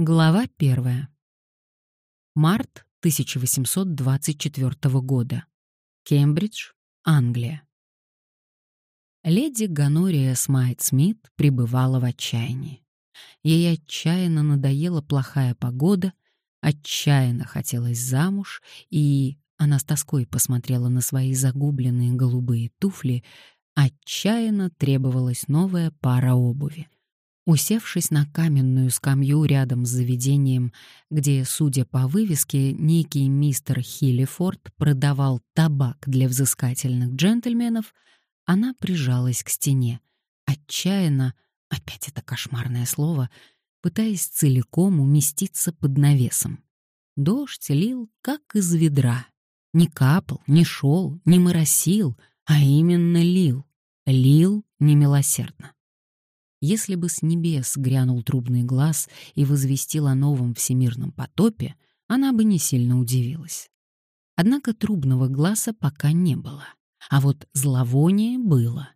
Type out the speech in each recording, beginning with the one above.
Глава первая. Март 1824 года. Кембридж, Англия. Леди Ганория Смайт-Смит пребывала в отчаянии. Ей отчаянно надоела плохая погода, отчаянно хотелось замуж, и она с тоской посмотрела на свои загубленные голубые туфли, отчаянно требовалась новая пара обуви. Усевшись на каменную скамью рядом с заведением, где, судя по вывеске, некий мистер Хиллифорд продавал табак для взыскательных джентльменов, она прижалась к стене, отчаянно, опять это кошмарное слово, пытаясь целиком уместиться под навесом. Дождь лил, как из ведра. Не капал, не шел, не моросил, а именно лил. Лил немилосердно. Если бы с небес грянул трубный глаз и возвестил о новом всемирном потопе, она бы не сильно удивилась. Однако трубного глаза пока не было. А вот зловоние было.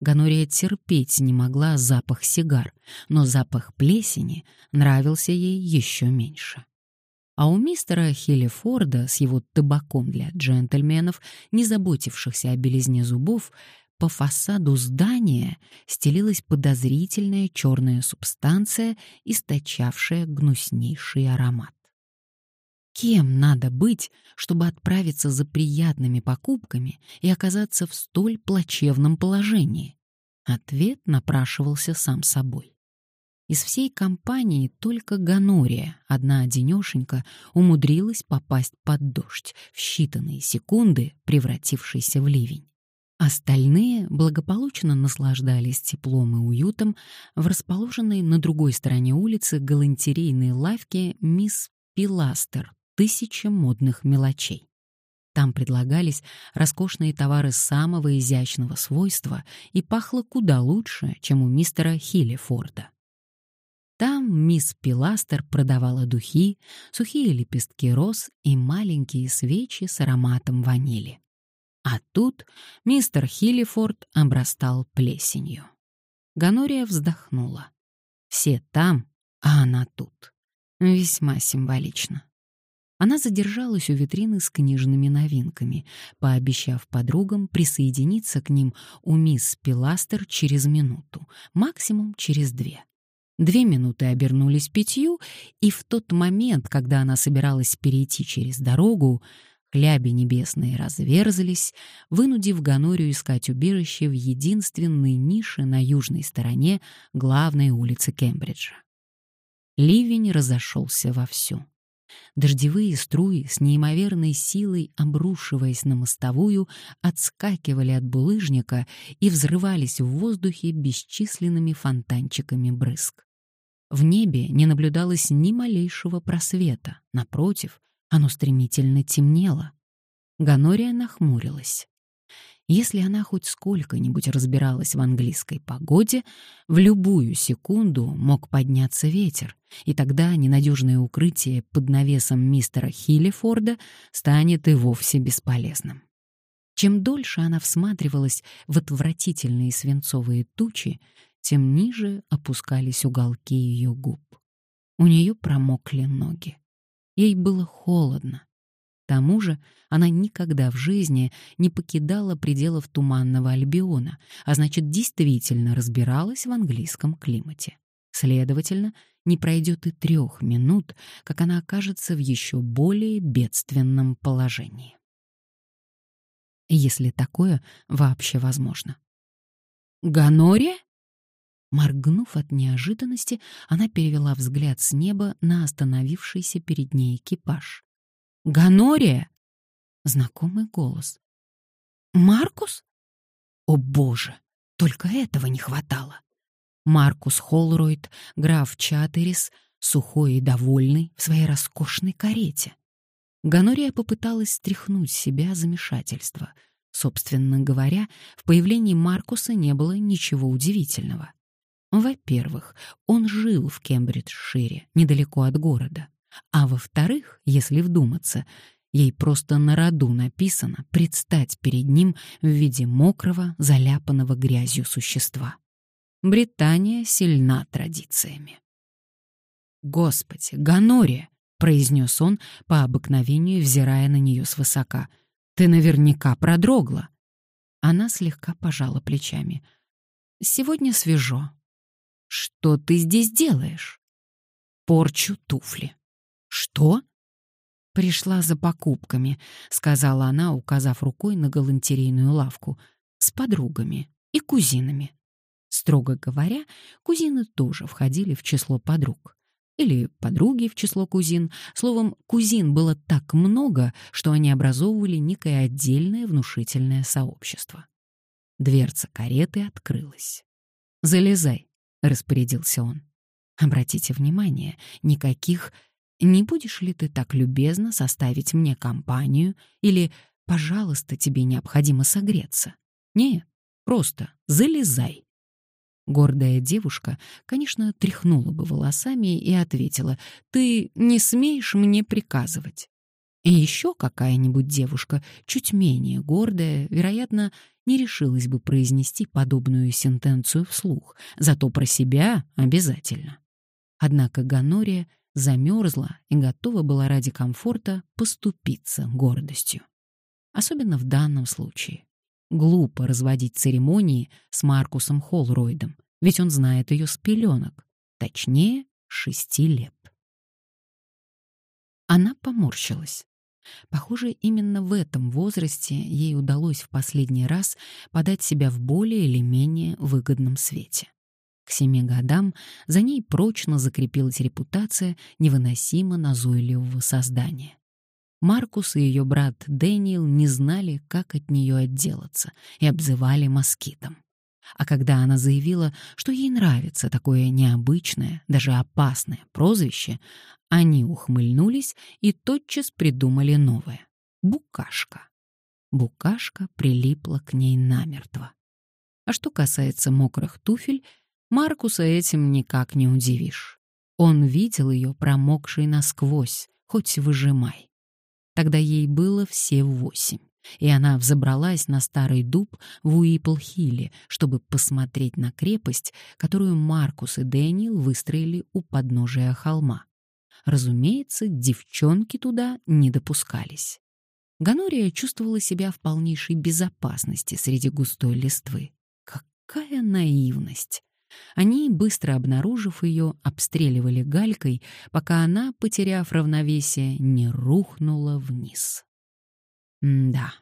Ганория терпеть не могла запах сигар, но запах плесени нравился ей еще меньше. А у мистера Хиллифорда с его табаком для джентльменов, не заботившихся о белизне зубов, по фасаду здания стелилась подозрительная черная субстанция, источавшая гнуснейший аромат. Кем надо быть, чтобы отправиться за приятными покупками и оказаться в столь плачевном положении? Ответ напрашивался сам собой. Из всей компании только Ганория, одна одинешенька, умудрилась попасть под дождь, в считанные секунды превратившийся в ливень. Остальные благополучно наслаждались теплом и уютом в расположенной на другой стороне улицы галантерейной лавке мисс Пиластер «Тысяча модных мелочей». Там предлагались роскошные товары самого изящного свойства и пахло куда лучше, чем у мистера Хиллифорда. Там мисс Пиластер продавала духи, сухие лепестки роз и маленькие свечи с ароматом ванили. А тут мистер Хиллифорд обрастал плесенью. Ганория вздохнула. Все там, а она тут. Весьма символично. Она задержалась у витрины с книжными новинками, пообещав подругам присоединиться к ним у мисс Пиластер через минуту, максимум через две. Две минуты обернулись пятью, и в тот момент, когда она собиралась перейти через дорогу, Хляби небесные разверзлись, вынудив Ганорию искать убежище в единственной нише на южной стороне главной улицы Кембриджа. Ливень разошелся вовсю. Дождевые струи с неимоверной силой, обрушиваясь на мостовую, отскакивали от булыжника и взрывались в воздухе бесчисленными фонтанчиками брызг. В небе не наблюдалось ни малейшего просвета, напротив, оно стремительно темнело. Ганория нахмурилась. Если она хоть сколько-нибудь разбиралась в английской погоде, в любую секунду мог подняться ветер, и тогда ненадежное укрытие под навесом мистера Хиллифорда станет и вовсе бесполезным. Чем дольше она всматривалась в отвратительные свинцовые тучи, тем ниже опускались уголки ее губ. У нее промокли ноги. Ей было холодно. К тому же она никогда в жизни не покидала пределов Туманного Альбиона, а значит, действительно разбиралась в английском климате. Следовательно, не пройдет и трех минут, как она окажется в еще более бедственном положении. Если такое вообще возможно. «Ганория?» Моргнув от неожиданности, она перевела взгляд с неба на остановившийся перед ней экипаж. «Ганория!» Знакомый голос. «Маркус?» «О, боже! Только этого не хватало!» Маркус Холройд, граф Чатерис, сухой и довольный в своей роскошной карете. Ганория попыталась стряхнуть с себя замешательство. Собственно говоря, в появлении Маркуса не было ничего удивительного. Во-первых, он жил в Кембриджшире, недалеко от города. А во-вторых, если вдуматься, ей просто на роду написано предстать перед ним в виде мокрого, заляпанного грязью существа. Британия сильна традициями. «Господи, Ганория!» — произнес он, по обыкновению взирая на нее свысока. «Ты наверняка продрогла». Она слегка пожала плечами. «Сегодня свежо». «Что ты здесь делаешь?» «Порчу туфли». «Что?» «Пришла за покупками», — сказала она, указав рукой на галантерейную лавку, «с подругами и кузинами». Строго говоря, кузины тоже входили в число подруг. Или подруги в число кузин. Словом, кузин было так много, что они образовывали некое отдельное внушительное сообщество. Дверца кареты открылась. «Залезай», — распорядился он. «Обратите внимание, никаких не будешь ли ты так любезно составить мне компанию или «пожалуйста, тебе необходимо согреться»? Нет, просто залезай. Гордая девушка, конечно, тряхнула бы волосами и ответила «Ты не смеешь мне приказывать». И еще какая-нибудь девушка, чуть менее гордая, вероятно, не решилась бы произнести подобную сентенцию вслух, зато про себя обязательно. Однако Ганория замерзла и готова была ради комфорта поступиться гордостью. Особенно в данном случае. Глупо разводить церемонии с Маркусом Холройдом, ведь он знает ее с пеленок, точнее, шести лет. Она поморщилась. Похоже, именно в этом возрасте ей удалось в последний раз подать себя в более или менее выгодном свете. К семи годам за ней прочно закрепилась репутация невыносимо назойливого создания. Маркус и ее брат Дэниел не знали, как от нее отделаться, и обзывали москитом. А когда она заявила, что ей нравится такое необычное, даже опасное прозвище, они ухмыльнулись и тотчас придумали новое — «Букашка». Букашка прилипла к ней намертво. А что касается мокрых туфель, Маркуса этим никак не удивишь. Он видел ее промокшей насквозь, хоть выжимай. Тогда ей было все восемь, и она взобралась на старый дуб в Уипл-Хилле, чтобы посмотреть на крепость, которую Маркус и Дэниел выстроили у подножия холма. Разумеется, девчонки туда не допускались. Ганория чувствовала себя в полнейшей безопасности среди густой листвы. Какая наивность! Они, быстро обнаружив ее, обстреливали галькой, пока она, потеряв равновесие, не рухнула вниз. М да,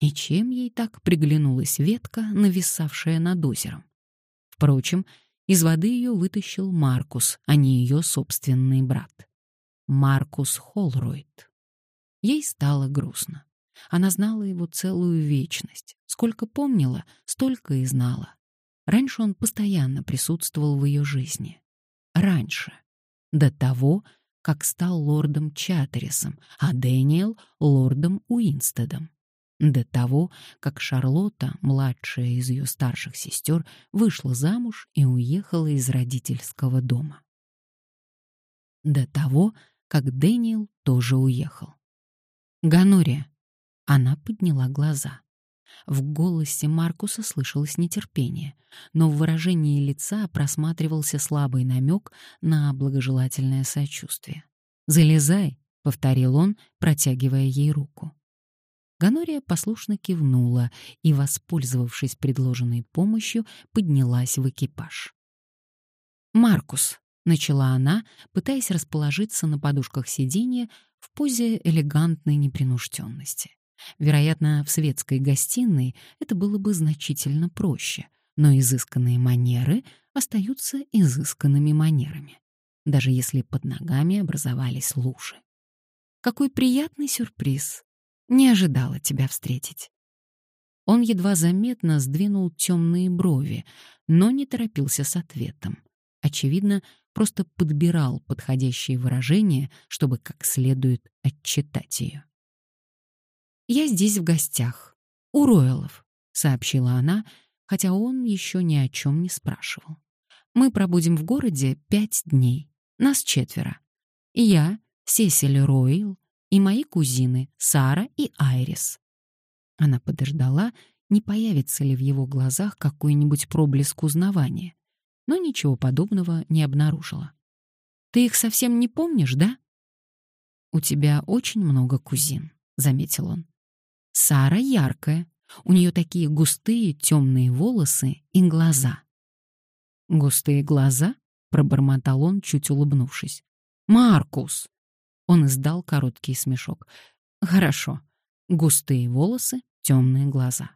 и чем ей так приглянулась ветка, нависавшая над озером? Впрочем, из воды ее вытащил Маркус, а не ее собственный брат. Маркус Холройд. Ей стало грустно. Она знала его целую вечность. Сколько помнила, столько и знала. Раньше он постоянно присутствовал в ее жизни. Раньше. До того, как стал лордом Чаттерисом, а Дэниел — лордом Уинстедом. До того, как Шарлотта, младшая из ее старших сестер, вышла замуж и уехала из родительского дома. До того, как Дэниел тоже уехал. Ганория. Она подняла глаза. В голосе Маркуса слышалось нетерпение, но в выражении лица просматривался слабый намек на благожелательное сочувствие. «Залезай», — повторил он, протягивая ей руку. Ганория послушно кивнула и, воспользовавшись предложенной помощью, поднялась в экипаж. «Маркус», — начала она, пытаясь расположиться на подушках сиденья в позе элегантной непринужденности. Вероятно, в светской гостиной это было бы значительно проще, но изысканные манеры остаются изысканными манерами, даже если под ногами образовались лужи. Какой приятный сюрприз! Не ожидала тебя встретить. Он едва заметно сдвинул темные брови, но не торопился с ответом. Очевидно, просто подбирал подходящие выражения, чтобы как следует отчитать ее. «Я здесь в гостях. У Ройлов», — сообщила она, хотя он еще ни о чем не спрашивал. «Мы пробудем в городе пять дней. Нас четверо. Я, Сесиль Ройл, и мои кузины Сара и Айрис». Она подождала, не появится ли в его глазах какой-нибудь проблеск узнавания, но ничего подобного не обнаружила. Ты их совсем не помнишь, да?» «У тебя очень много кузин», — заметил он. «Сара яркая, у нее такие густые темные волосы и глаза». «Густые глаза?» — пробормотал он, чуть улыбнувшись. «Маркус!» Он издал короткий смешок. «Хорошо. Густые волосы, темные глаза».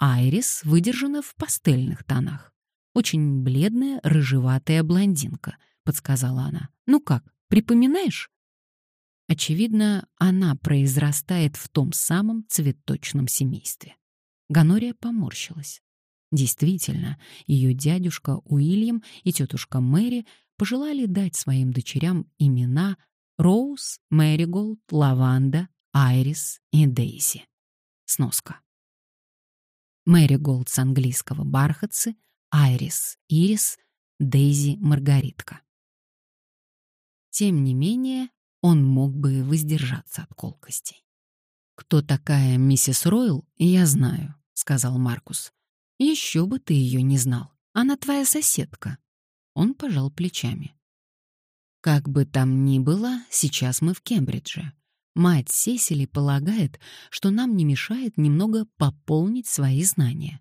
Айрис выдержана в пастельных тонах. Очень бледная, рыжеватая блондинка, подсказала она. Ну как, припоминаешь? Очевидно, она произрастает в том самом цветочном семействе. Ганория поморщилась. Действительно, ее дядюшка Уильям и тетушка Мэри пожелали дать своим дочерям имена Роуз, Мэриголд, Лаванда, Айрис и Дейзи. Сноска. Мэриголд с английского «бархатцы», Айрис — «ирис», Дейзи — «маргаритка». Тем не менее, он мог бы воздержаться от колкостей. «Кто такая миссис Ройл, я знаю», — сказал Маркус. «Еще бы ты ее не знал. Она твоя соседка». Он пожал плечами. «Как бы там ни было, сейчас мы в Кембридже. Мать Сесили полагает, что нам не мешает немного пополнить свои знания.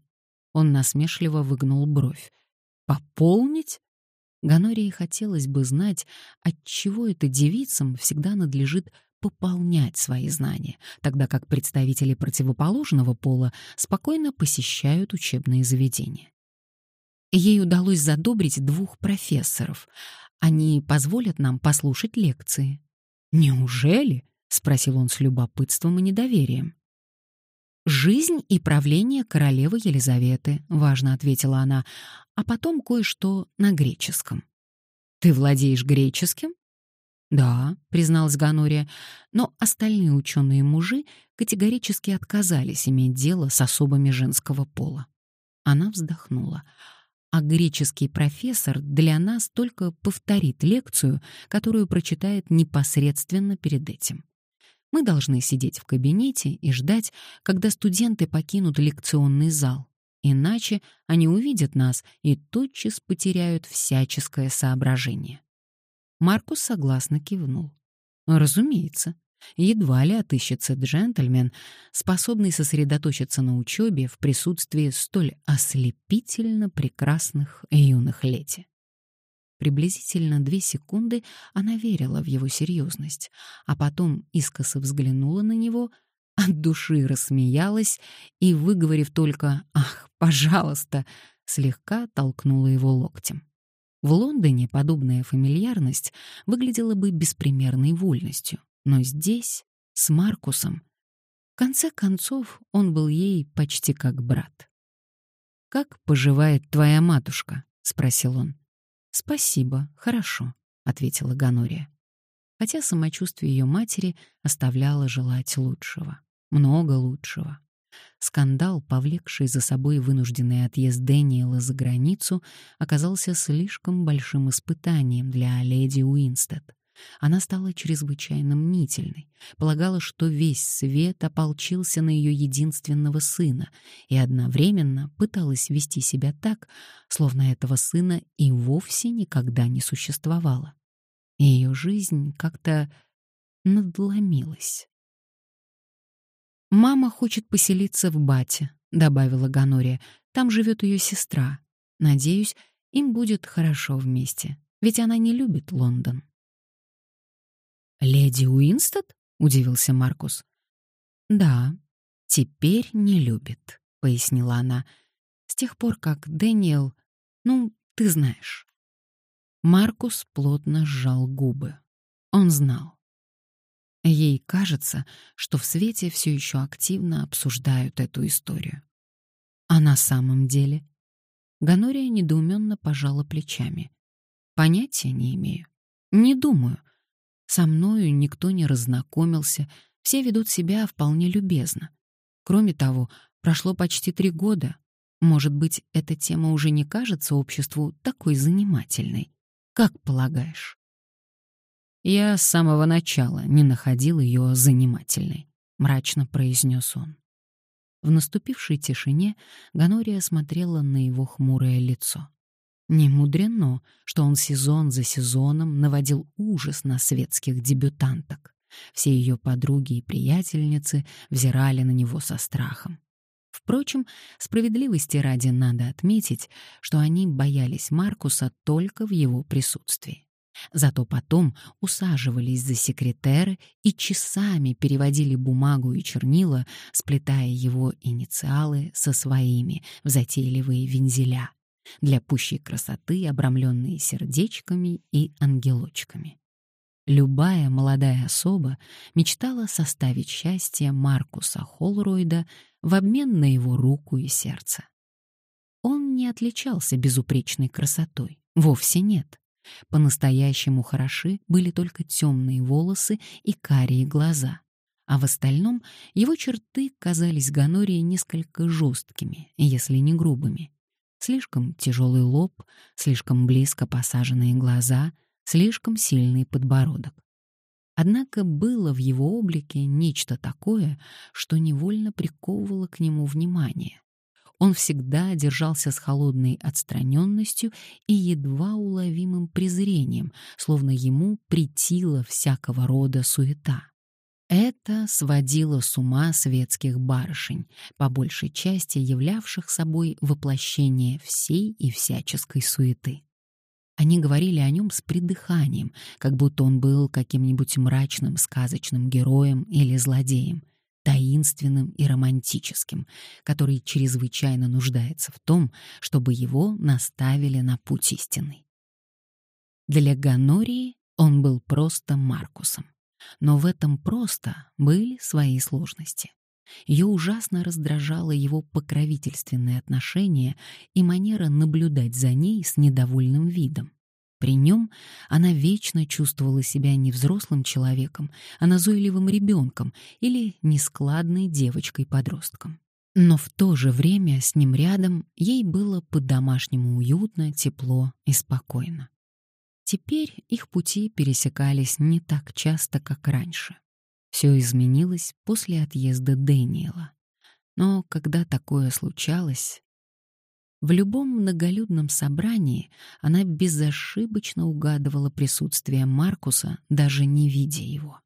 Он насмешливо выгнул бровь. Пополнить? Ганории хотелось бы знать, от чего это девицам всегда надлежит пополнять свои знания, тогда как представители противоположного пола спокойно посещают учебные заведения. Ей удалось задобрить двух профессоров. Они позволят нам послушать лекции. Неужели? — спросил он с любопытством и недоверием. «Жизнь и правление королевы Елизаветы», — важно ответила она, а потом кое-что на греческом. «Ты владеешь греческим?» «Да», — призналась Ганория, но остальные ученые-мужи категорически отказались иметь дело с особами женского пола. Она вздохнула а греческий профессор для нас только повторит лекцию, которую прочитает непосредственно перед этим. Мы должны сидеть в кабинете и ждать, когда студенты покинут лекционный зал. Иначе они увидят нас и тотчас потеряют всяческое соображение. Маркус согласно кивнул. Разумеется, едва ли отыщется джентльмен, способный сосредоточиться на учебе в присутствии столь ослепительно прекрасных юных леди. Приблизительно две секунды она верила в его серьезность, а потом искоса взглянула на него, от души рассмеялась и, выговорив только «Ах, пожалуйста!», слегка толкнула его локтем. В Лондоне подобная фамильярность выглядела бы беспримерной вольностью, но здесь, с Маркусом, в конце концов, он был ей почти как брат. «Как поживает твоя матушка?» — спросил он. «Спасибо, хорошо», — ответила Ганория. Хотя самочувствие ее матери оставляло желать лучшего. Много лучшего. Скандал, повлекший за собой вынужденный отъезд Дэниела за границу, оказался слишком большим испытанием для леди Уинстед. Она стала чрезвычайно мнительной, полагала, что весь свет ополчился на ее единственного сына и одновременно пыталась вести себя так, словно этого сына и вовсе никогда не существовало. Ее жизнь как-то надломилась. «Мама хочет поселиться в Бате», — добавила Ганория. «Там живет ее сестра. Надеюсь, им будет хорошо вместе, ведь она не любит Лондон». «Леди Уинстед?» — удивился Маркус. «Да, теперь не любит», — пояснила она. «С тех пор, как Дэниел... Ну, ты знаешь». Маркус плотно сжал губы. Он знал. Ей кажется, что в свете все еще активно обсуждают эту историю. А на самом деле... Ганория недоуменно пожала плечами. Понятия не имею. Не думаю, со мною никто не разнакомился, все ведут себя вполне любезно. Кроме того, прошло почти три года. Может быть, эта тема уже не кажется обществу такой занимательной. Как полагаешь? Я с самого начала не находил ее занимательной, мрачно произнес он. В наступившей тишине Ганория смотрела на его хмурое лицо. Не мудрено, что он сезон за сезоном наводил ужас на светских дебютанток. Все ее подруги и приятельницы взирали на него со страхом. Впрочем, справедливости ради надо отметить, что они боялись Маркуса только в его присутствии. Зато потом усаживались за секретеры и часами переводили бумагу и чернила, сплетая его инициалы со своими в затейливые вензеля, для пущей красоты обрамленные сердечками и ангелочками. Любая молодая особа мечтала составить счастье Маркуса Холройда в обмен на его руку и сердце. Он не отличался безупречной красотой, вовсе нет. По-настоящему хороши были только темные волосы и карие глаза, а в остальном его черты казались Ганории несколько жесткими, если не грубыми. Слишком тяжелый лоб, слишком близко посаженные глаза, слишком сильный подбородок. Однако было в его облике нечто такое, что невольно приковывало к нему внимание. Он всегда держался с холодной отстраненностью и едва уловимым презрением, словно ему притила всякого рода суета. Это сводило с ума светских барышень, по большей части являвших собой воплощение всей и всяческой суеты. Они говорили о нем с придыханием, как будто он был каким-нибудь мрачным сказочным героем или злодеем, таинственным и романтическим, который чрезвычайно нуждается в том, чтобы его наставили на путь истинный. Для Ганории он был просто Маркусом. Но в этом просто были свои сложности. Ее ужасно раздражало его покровительственное отношение и манера наблюдать за ней с недовольным видом. При нем она вечно чувствовала себя не взрослым человеком, а назойливым ребенком или нескладной девочкой-подростком. Но в то же время с ним рядом ей было по-домашнему уютно, тепло и спокойно. Теперь их пути пересекались не так часто, как раньше. Все изменилось после отъезда Дэниела. Но когда такое случалось... В любом многолюдном собрании она безошибочно угадывала присутствие Маркуса, даже не видя его.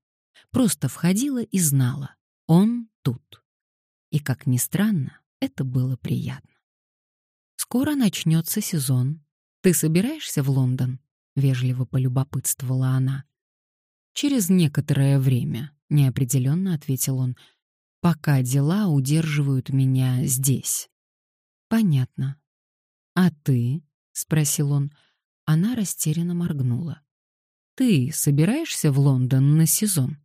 Просто входила и знала — он тут. И, как ни странно, это было приятно. «Скоро начнется сезон. Ты собираешься в Лондон?» — вежливо полюбопытствовала она. «Через некоторое время», — неопределенно ответил он, — «пока дела удерживают меня здесь». «Понятно. А ты?» — спросил он. Она растерянно моргнула. «Ты собираешься в Лондон на сезон?»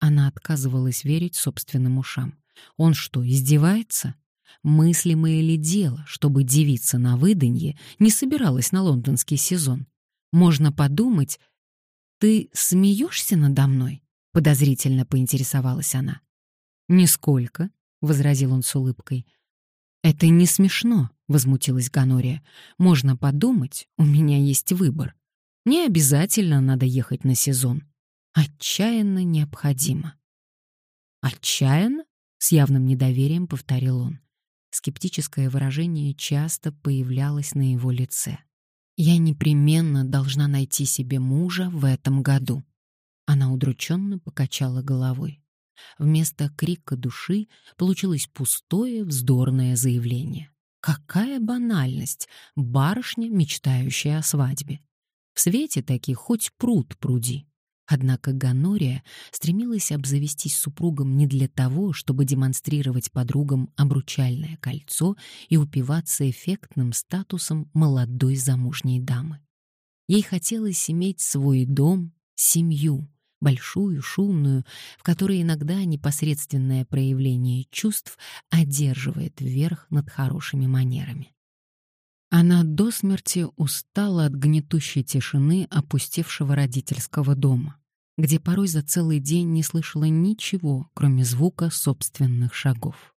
Она отказывалась верить собственным ушам. Он что, издевается? Мыслимое ли дело, чтобы девица на выданье не собиралась на лондонский сезон? Можно подумать, ты смеешься надо мной? Подозрительно поинтересовалась она. Нисколько, возразил он с улыбкой. Это не смешно, возмутилась Ганория. Можно подумать, у меня есть выбор. Не обязательно надо ехать на сезон. Отчаянно необходимо. Отчаянно? С явным недоверием повторил он. Скептическое выражение часто появлялось на его лице. Я непременно должна найти себе мужа в этом году. Она удрученно покачала головой. Вместо крика души получилось пустое, вздорное заявление. Какая банальность! Барышня, мечтающая о свадьбе. В свете таких хоть пруд пруди. Однако Ганория стремилась обзавестись супругом не для того, чтобы демонстрировать подругам обручальное кольцо и упиваться эффектным статусом молодой замужней дамы. Ей хотелось иметь свой дом, семью, большую, шумную, в которой иногда непосредственное проявление чувств одерживает верх над хорошими манерами. Она до смерти устала от гнетущей тишины опустевшего родительского дома, где порой за целый день не слышала ничего, кроме звука собственных шагов.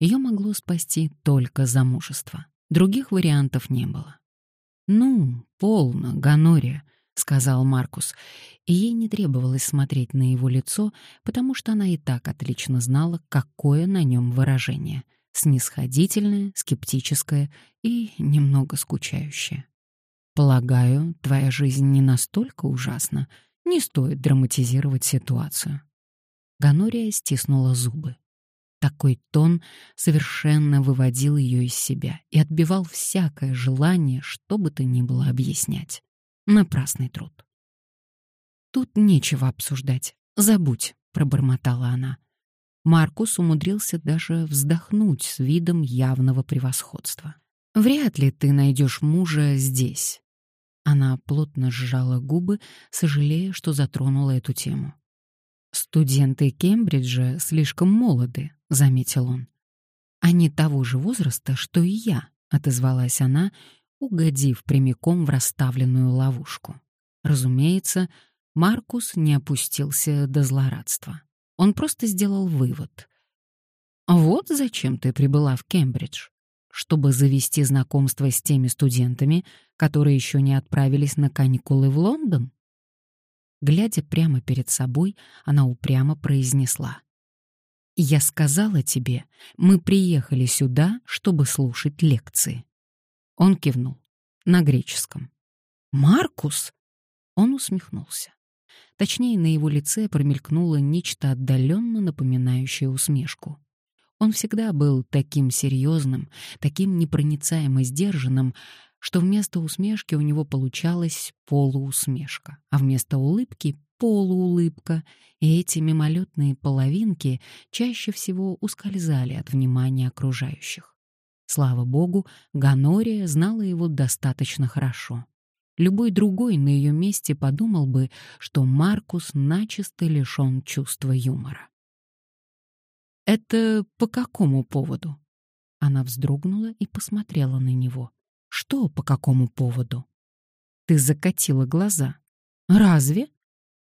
Ее могло спасти только замужество. Других вариантов не было. «Ну, полно, Ганория», — сказал Маркус, и ей не требовалось смотреть на его лицо, потому что она и так отлично знала, какое на нем выражение — снисходительное, скептическое и немного скучающее. Полагаю, твоя жизнь не настолько ужасна. Не стоит драматизировать ситуацию. Ганория стиснула зубы. Такой тон совершенно выводил ее из себя и отбивал всякое желание, что бы то ни было объяснять. Напрасный труд. «Тут нечего обсуждать. Забудь», — пробормотала она. Маркус умудрился даже вздохнуть с видом явного превосходства. «Вряд ли ты найдешь мужа здесь». Она плотно сжала губы, сожалея, что затронула эту тему. «Студенты Кембриджа слишком молоды», — заметил он. «Они того же возраста, что и я», — отозвалась она, угодив прямиком в расставленную ловушку. Разумеется, Маркус не опустился до злорадства. Он просто сделал вывод. «Вот зачем ты прибыла в Кембридж. Чтобы завести знакомство с теми студентами, которые еще не отправились на каникулы в Лондон?» Глядя прямо перед собой, она упрямо произнесла. «Я сказала тебе, мы приехали сюда, чтобы слушать лекции». Он кивнул. На греческом. «Маркус?» Он усмехнулся. Точнее, на его лице промелькнуло нечто отдаленно напоминающее усмешку. Он всегда был таким серьезным, таким непроницаемо сдержанным, что вместо усмешки у него получалась полуусмешка, а вместо улыбки — полуулыбка, и эти мимолетные половинки чаще всего ускользали от внимания окружающих. Слава богу, Ганория знала его достаточно хорошо. Любой другой на ее месте подумал бы, что Маркус начисто лишен чувства юмора. «Это по какому поводу?» Она вздрогнула и посмотрела на него. Что, по какому поводу? Ты закатила глаза. Разве?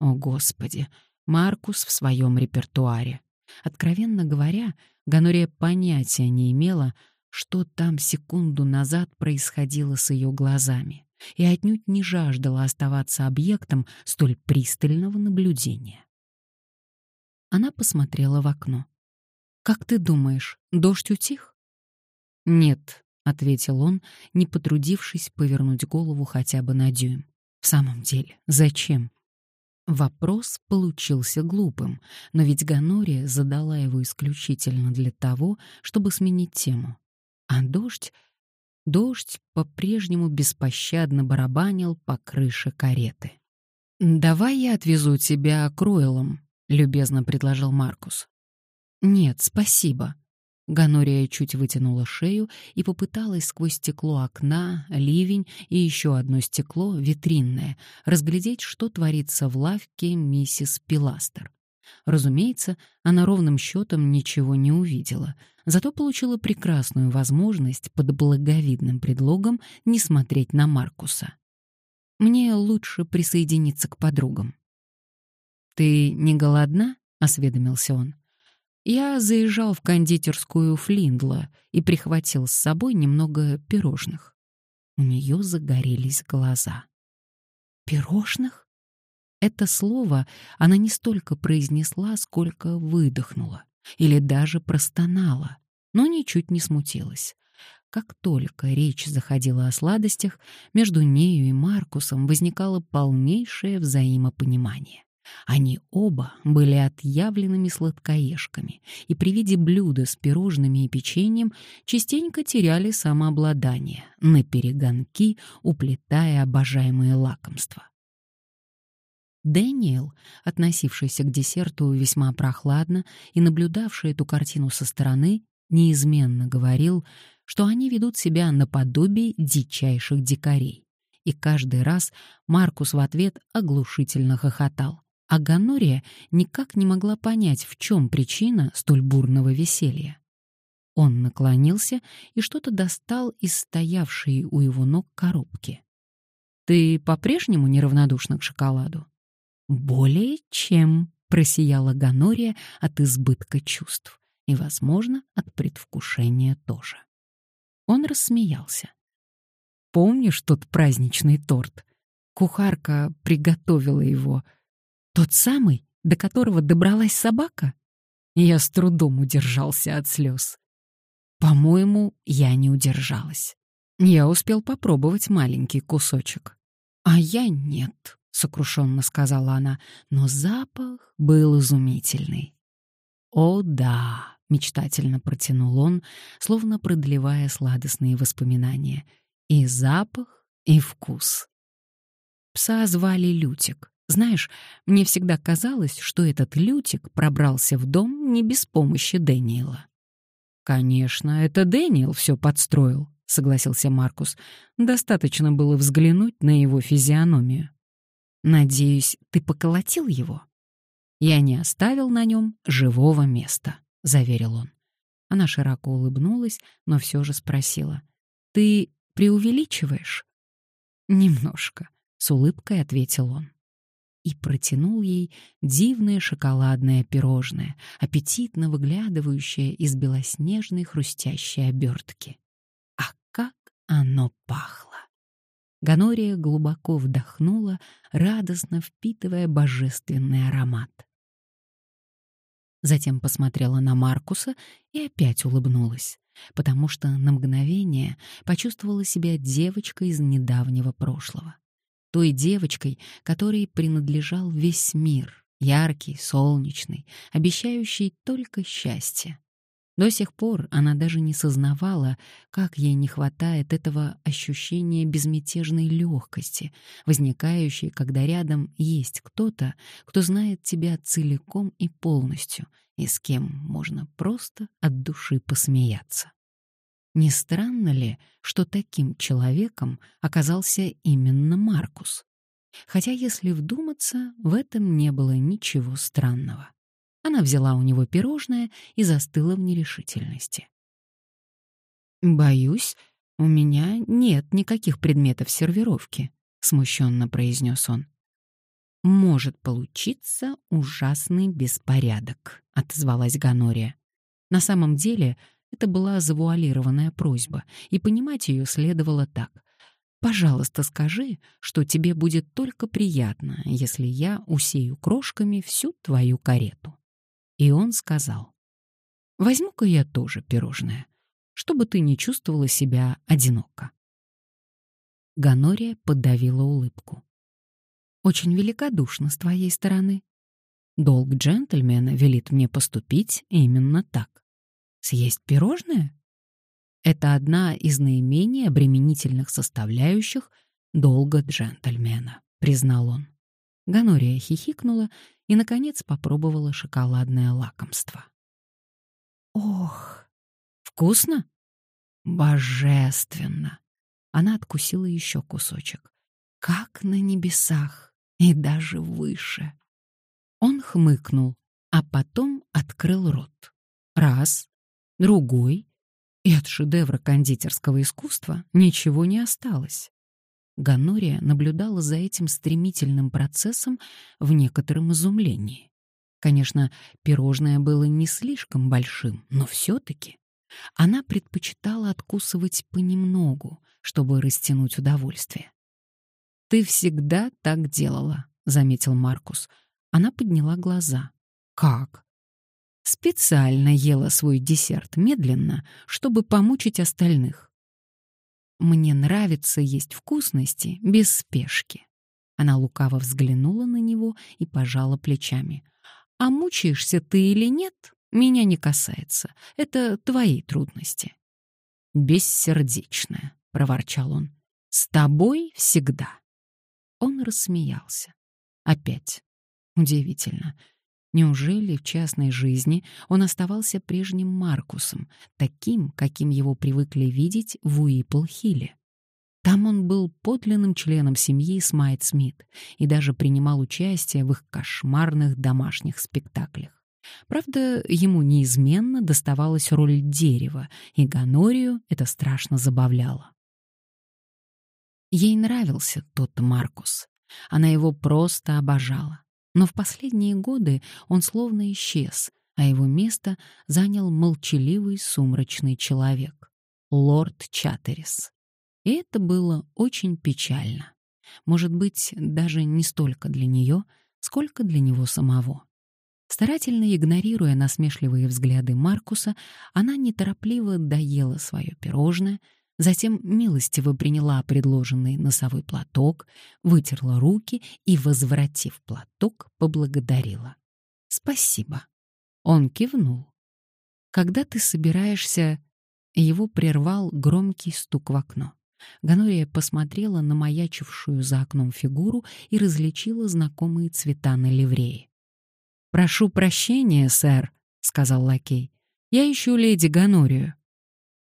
О, Господи, Маркус в своем репертуаре. Откровенно говоря, Ганория понятия не имела, что там секунду назад происходило с ее глазами, и отнюдь не жаждала оставаться объектом столь пристального наблюдения. Она посмотрела в окно. «Как ты думаешь, дождь утих?» «Нет, ответил он, не потрудившись повернуть голову хотя бы на дюйм. В самом деле, зачем? Вопрос получился глупым, но ведь Ганория задала его исключительно для того, чтобы сменить тему. А дождь... Дождь по-прежнему беспощадно барабанил по крыше кареты. «Давай я отвезу тебя к Ройлам», — любезно предложил Маркус. «Нет, спасибо», Ганория чуть вытянула шею и попыталась сквозь стекло окна, ливень и еще одно стекло, витринное, разглядеть, что творится в лавке миссис Пиластер. Разумеется, она ровным счетом ничего не увидела, зато получила прекрасную возможность под благовидным предлогом не смотреть на Маркуса. «Мне лучше присоединиться к подругам». «Ты не голодна?» — осведомился он. Я заезжал в кондитерскую Флиндла и прихватил с собой немного пирожных. У нее загорелись глаза. «Пирожных?» Это слово она не столько произнесла, сколько выдохнула или даже простонала, но ничуть не смутилась. Как только речь заходила о сладостях, между нею и Маркусом возникало полнейшее взаимопонимание. Они оба были отъявленными сладкоежками, и при виде блюда с пирожными и печеньем частенько теряли самообладание, на перегонки уплетая обожаемые лакомства. Дэниел, относившийся к десерту весьма прохладно и наблюдавший эту картину со стороны, неизменно говорил, что они ведут себя наподобие дичайших дикарей. И каждый раз Маркус в ответ оглушительно хохотал а Ганория никак не могла понять, в чем причина столь бурного веселья. Он наклонился и что-то достал из стоявшей у его ног коробки. «Ты по-прежнему неравнодушна к шоколаду?» «Более чем», — просияла Ганория от избытка чувств и, возможно, от предвкушения тоже. Он рассмеялся. «Помнишь тот праздничный торт? Кухарка приготовила его — тот самый, до которого добралась собака? Я с трудом удержался от слез. По-моему, я не удержалась. Я успел попробовать маленький кусочек. А я нет, сокрушенно сказала она, но запах был изумительный. О да, мечтательно протянул он, словно продлевая сладостные воспоминания. И запах, и вкус. Пса звали Лютик. Знаешь, мне всегда казалось, что этот Лютик пробрался в дом не без помощи Дэниела. «Конечно, это Дэниел все подстроил», — согласился Маркус. «Достаточно было взглянуть на его физиономию». «Надеюсь, ты поколотил его?» «Я не оставил на нем живого места», — заверил он. Она широко улыбнулась, но все же спросила. «Ты преувеличиваешь?» «Немножко», — с улыбкой ответил он и протянул ей дивное шоколадное пирожное, аппетитно выглядывающее из белоснежной хрустящей обертки. А как оно пахло! Ганория глубоко вдохнула, радостно впитывая божественный аромат. Затем посмотрела на Маркуса и опять улыбнулась, потому что на мгновение почувствовала себя девочкой из недавнего прошлого той девочкой, которой принадлежал весь мир, яркий, солнечный, обещающий только счастье. До сих пор она даже не сознавала, как ей не хватает этого ощущения безмятежной легкости, возникающей, когда рядом есть кто-то, кто знает тебя целиком и полностью, и с кем можно просто от души посмеяться. Не странно ли, что таким человеком оказался именно Маркус? Хотя, если вдуматься, в этом не было ничего странного. Она взяла у него пирожное и застыла в нерешительности. «Боюсь, у меня нет никаких предметов сервировки», — смущенно произнес он. «Может получиться ужасный беспорядок», — отозвалась Ганория. На самом деле это была завуалированная просьба, и понимать ее следовало так. «Пожалуйста, скажи, что тебе будет только приятно, если я усею крошками всю твою карету». И он сказал, «Возьму-ка я тоже пирожное, чтобы ты не чувствовала себя одиноко». Ганория подавила улыбку. «Очень великодушно с твоей стороны. Долг джентльмена велит мне поступить именно так. Съесть пирожное? Это одна из наименее обременительных составляющих долга джентльмена, признал он. Ганория хихикнула и, наконец, попробовала шоколадное лакомство. «Ох, вкусно?» «Божественно!» Она откусила еще кусочек. «Как на небесах и даже выше!» Он хмыкнул, а потом открыл рот. Раз, другой, и от шедевра кондитерского искусства ничего не осталось. Ганория наблюдала за этим стремительным процессом в некотором изумлении. Конечно, пирожное было не слишком большим, но все-таки она предпочитала откусывать понемногу, чтобы растянуть удовольствие. «Ты всегда так делала», — заметил Маркус. Она подняла глаза. «Как?» Специально ела свой десерт медленно, чтобы помучить остальных. Мне нравится есть вкусности без спешки. Она лукаво взглянула на него и пожала плечами. А мучаешься ты или нет, меня не касается. Это твои трудности. Бессердечная, проворчал он. С тобой всегда. Он рассмеялся. Опять. Удивительно. Неужели в частной жизни он оставался прежним Маркусом, таким, каким его привыкли видеть в Уипл-Хилле? Там он был подлинным членом семьи Смайт Смит и даже принимал участие в их кошмарных домашних спектаклях. Правда, ему неизменно доставалась роль дерева, и Ганорию это страшно забавляло. Ей нравился тот Маркус. Она его просто обожала. Но в последние годы он словно исчез, а его место занял молчаливый сумрачный человек — лорд Чаттерис. И это было очень печально. Может быть, даже не столько для нее, сколько для него самого. Старательно игнорируя насмешливые взгляды Маркуса, она неторопливо доела свое пирожное, Затем милостиво приняла предложенный носовой платок, вытерла руки и, возвратив платок, поблагодарила. «Спасибо». Он кивнул. «Когда ты собираешься...» Его прервал громкий стук в окно. Ганория посмотрела на маячившую за окном фигуру и различила знакомые цвета на ливрее. «Прошу прощения, сэр», — сказал лакей. «Я ищу леди Ганорию».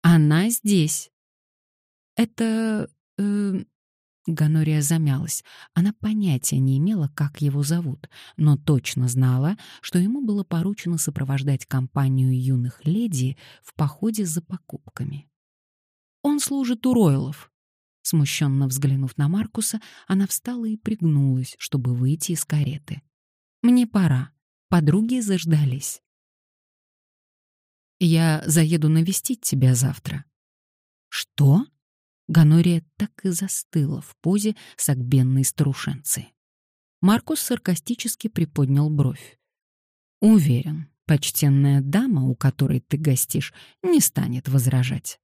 «Она здесь». «Это... Э, Ганория замялась. Она понятия не имела, как его зовут, но точно знала, что ему было поручено сопровождать компанию юных леди в походе за покупками. «Он служит у Ройлов». Смущенно взглянув на Маркуса, она встала и пригнулась, чтобы выйти из кареты. «Мне пора. Подруги заждались». «Я заеду навестить тебя завтра». «Что?» Ганория так и застыла в позе сагбенной старушенцы. Маркус саркастически приподнял бровь. «Уверен, почтенная дама, у которой ты гостишь, не станет возражать».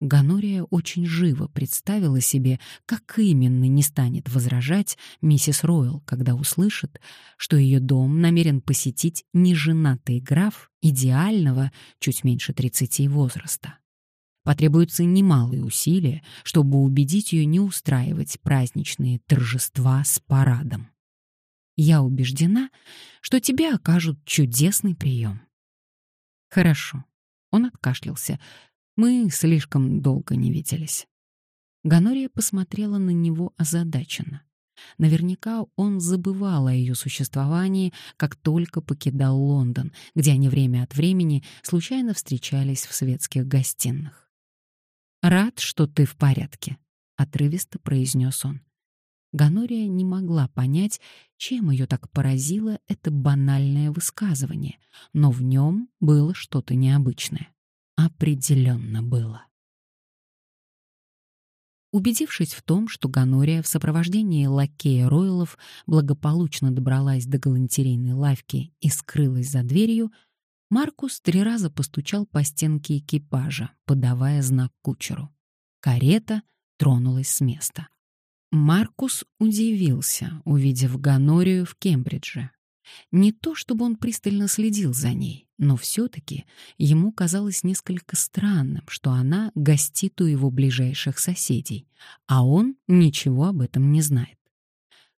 Ганория очень живо представила себе, как именно не станет возражать миссис Ройл, когда услышит, что ее дом намерен посетить неженатый граф идеального, чуть меньше тридцати возраста. Потребуются немалые усилия, чтобы убедить ее не устраивать праздничные торжества с парадом. Я убеждена, что тебе окажут чудесный прием. Хорошо. Он откашлялся. Мы слишком долго не виделись. Ганория посмотрела на него озадаченно. Наверняка он забывал о ее существовании, как только покидал Лондон, где они время от времени случайно встречались в светских гостиных. «Рад, что ты в порядке», — отрывисто произнес он. Ганория не могла понять, чем ее так поразило это банальное высказывание, но в нем было что-то необычное. Определенно было. Убедившись в том, что Ганория в сопровождении лакея Ройлов благополучно добралась до галантерейной лавки и скрылась за дверью, Маркус три раза постучал по стенке экипажа, подавая знак кучеру. Карета тронулась с места. Маркус удивился, увидев Ганорию в Кембридже. Не то чтобы он пристально следил за ней, но все-таки ему казалось несколько странным, что она гостит у его ближайших соседей, а он ничего об этом не знает.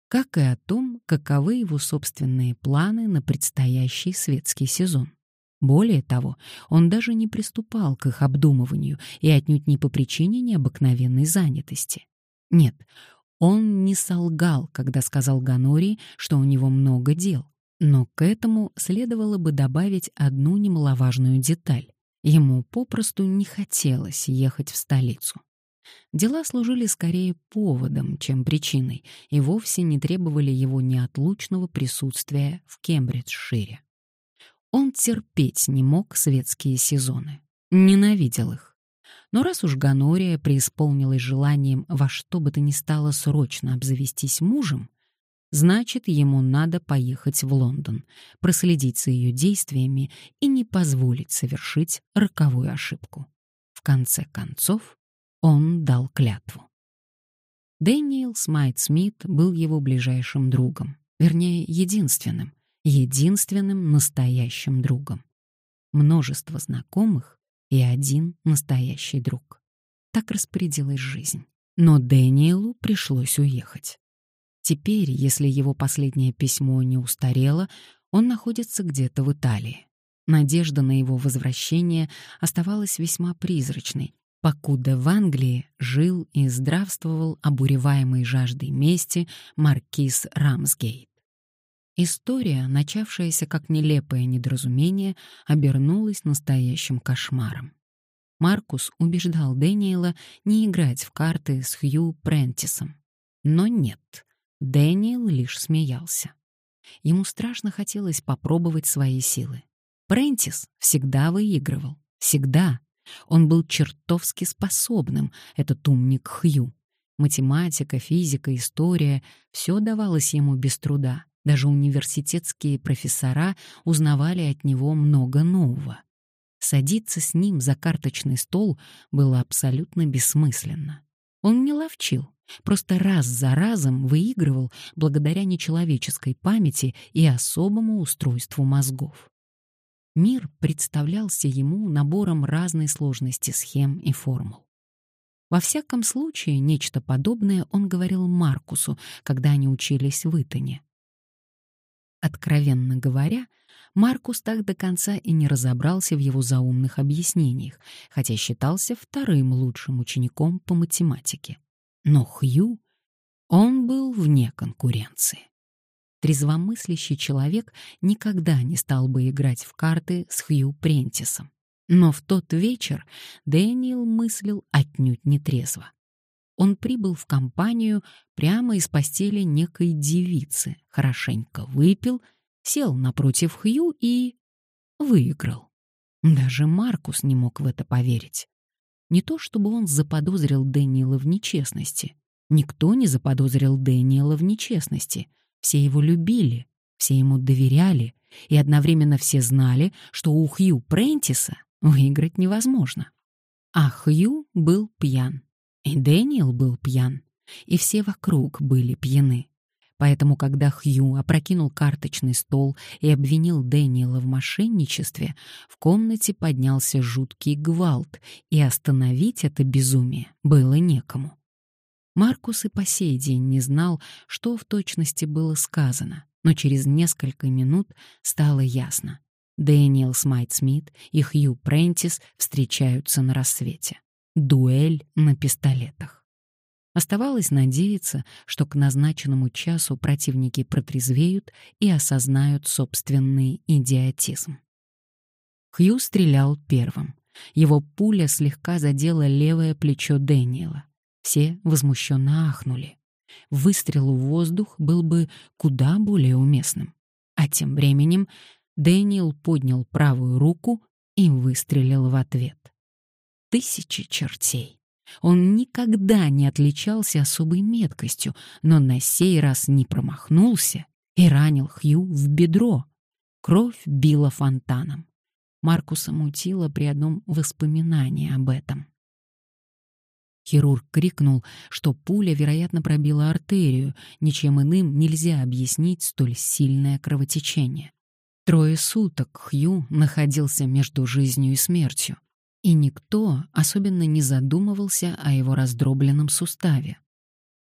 Как и о том, каковы его собственные планы на предстоящий светский сезон. Более того, он даже не приступал к их обдумыванию и отнюдь не по причине необыкновенной занятости. Нет, он не солгал, когда сказал Ганории, что у него много дел. Но к этому следовало бы добавить одну немаловажную деталь. Ему попросту не хотелось ехать в столицу. Дела служили скорее поводом, чем причиной, и вовсе не требовали его неотлучного присутствия в Кембриджшире. Он терпеть не мог светские сезоны. Ненавидел их. Но раз уж Ганория преисполнилась желанием во что бы то ни стало срочно обзавестись мужем, значит, ему надо поехать в Лондон, проследить за ее действиями и не позволить совершить роковую ошибку. В конце концов, он дал клятву. Дэниел Смайт Смит был его ближайшим другом, вернее, единственным, единственным настоящим другом. Множество знакомых и один настоящий друг. Так распорядилась жизнь. Но Дэниелу пришлось уехать. Теперь, если его последнее письмо не устарело, он находится где-то в Италии. Надежда на его возвращение оставалась весьма призрачной, покуда в Англии жил и здравствовал обуреваемый жаждой мести маркиз Рамсгейт. История, начавшаяся как нелепое недоразумение, обернулась настоящим кошмаром. Маркус убеждал Дэниела не играть в карты с Хью Прентисом. Но нет, Дэниел лишь смеялся. Ему страшно хотелось попробовать свои силы. Прентис всегда выигрывал. Всегда. Он был чертовски способным, этот умник Хью. Математика, физика, история — все давалось ему без труда. Даже университетские профессора узнавали от него много нового. Садиться с ним за карточный стол было абсолютно бессмысленно. Он не ловчил, просто раз за разом выигрывал благодаря нечеловеческой памяти и особому устройству мозгов. Мир представлялся ему набором разной сложности схем и формул. Во всяком случае, нечто подобное он говорил Маркусу, когда они учились в Итоне. Откровенно говоря, Маркус так до конца и не разобрался в его заумных объяснениях, хотя считался вторым лучшим учеником по математике. Но Хью, он был вне конкуренции. Трезвомыслящий человек никогда не стал бы играть в карты с Хью Прентисом. Но в тот вечер Дэниел мыслил отнюдь не трезво. Он прибыл в компанию прямо из постели некой девицы, хорошенько выпил, сел напротив Хью и... выиграл. Даже Маркус не мог в это поверить. Не то чтобы он заподозрил Дэниела в нечестности. Никто не заподозрил Дэниела в нечестности. Все его любили, все ему доверяли, и одновременно все знали, что у Хью Прентиса выиграть невозможно. А Хью был пьян, и Дэниел был пьян, и все вокруг были пьяны. Поэтому, когда Хью опрокинул карточный стол и обвинил Дэниела в мошенничестве, в комнате поднялся жуткий гвалт, и остановить это безумие было некому. Маркус и по сей день не знал, что в точности было сказано, но через несколько минут стало ясно. Дэниел Смайт-Смит и Хью Прентис встречаются на рассвете. Дуэль на пистолетах. Оставалось надеяться, что к назначенному часу противники протрезвеют и осознают собственный идиотизм. Хью стрелял первым. Его пуля слегка задела левое плечо Дэниела. Все возмущенно ахнули. Выстрел в воздух был бы куда более уместным. А тем временем Дэниел поднял правую руку и выстрелил в ответ. Тысячи чертей. Он никогда не отличался особой меткостью, но на сей раз не промахнулся и ранил Хью в бедро. Кровь била фонтаном. Маркуса мутило при одном воспоминании об этом. Хирург крикнул, что пуля, вероятно, пробила артерию, ничем иным нельзя объяснить столь сильное кровотечение. Трое суток Хью находился между жизнью и смертью. И никто особенно не задумывался о его раздробленном суставе.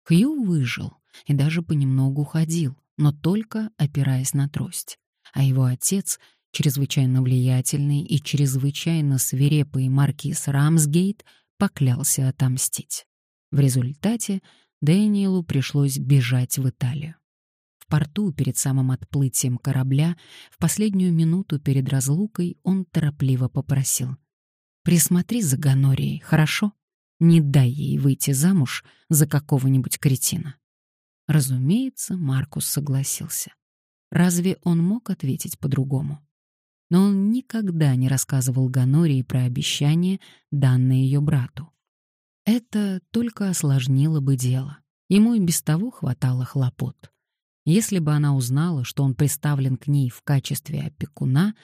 Хью выжил и даже понемногу ходил, но только опираясь на трость. А его отец, чрезвычайно влиятельный и чрезвычайно свирепый маркиз Рамсгейт, поклялся отомстить. В результате Дэниелу пришлось бежать в Италию. В порту перед самым отплытием корабля в последнюю минуту перед разлукой он торопливо попросил Присмотри за Ганорией, хорошо? Не дай ей выйти замуж за какого-нибудь кретина. Разумеется, Маркус согласился. Разве он мог ответить по-другому? Но он никогда не рассказывал Ганории про обещание, данное ее брату. Это только осложнило бы дело. Ему и без того хватало хлопот. Если бы она узнала, что он представлен к ней в качестве опекуна,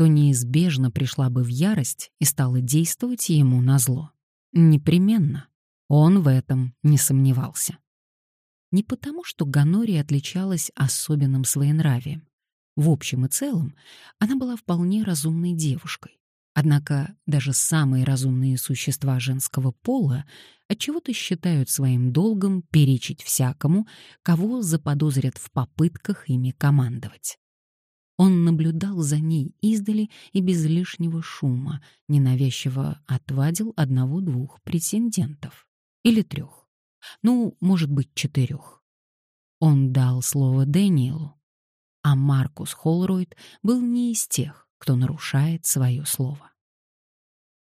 то неизбежно пришла бы в ярость и стала действовать ему на зло. Непременно. Он в этом не сомневался. Не потому, что Ганория отличалась особенным своенравием. В общем и целом, она была вполне разумной девушкой. Однако даже самые разумные существа женского пола отчего-то считают своим долгом перечить всякому, кого заподозрят в попытках ими командовать. Он наблюдал за ней издали и без лишнего шума, ненавязчиво отвадил одного-двух претендентов. Или трех. Ну, может быть, четырех. Он дал слово Дэниелу, а Маркус Холройд был не из тех, кто нарушает свое слово.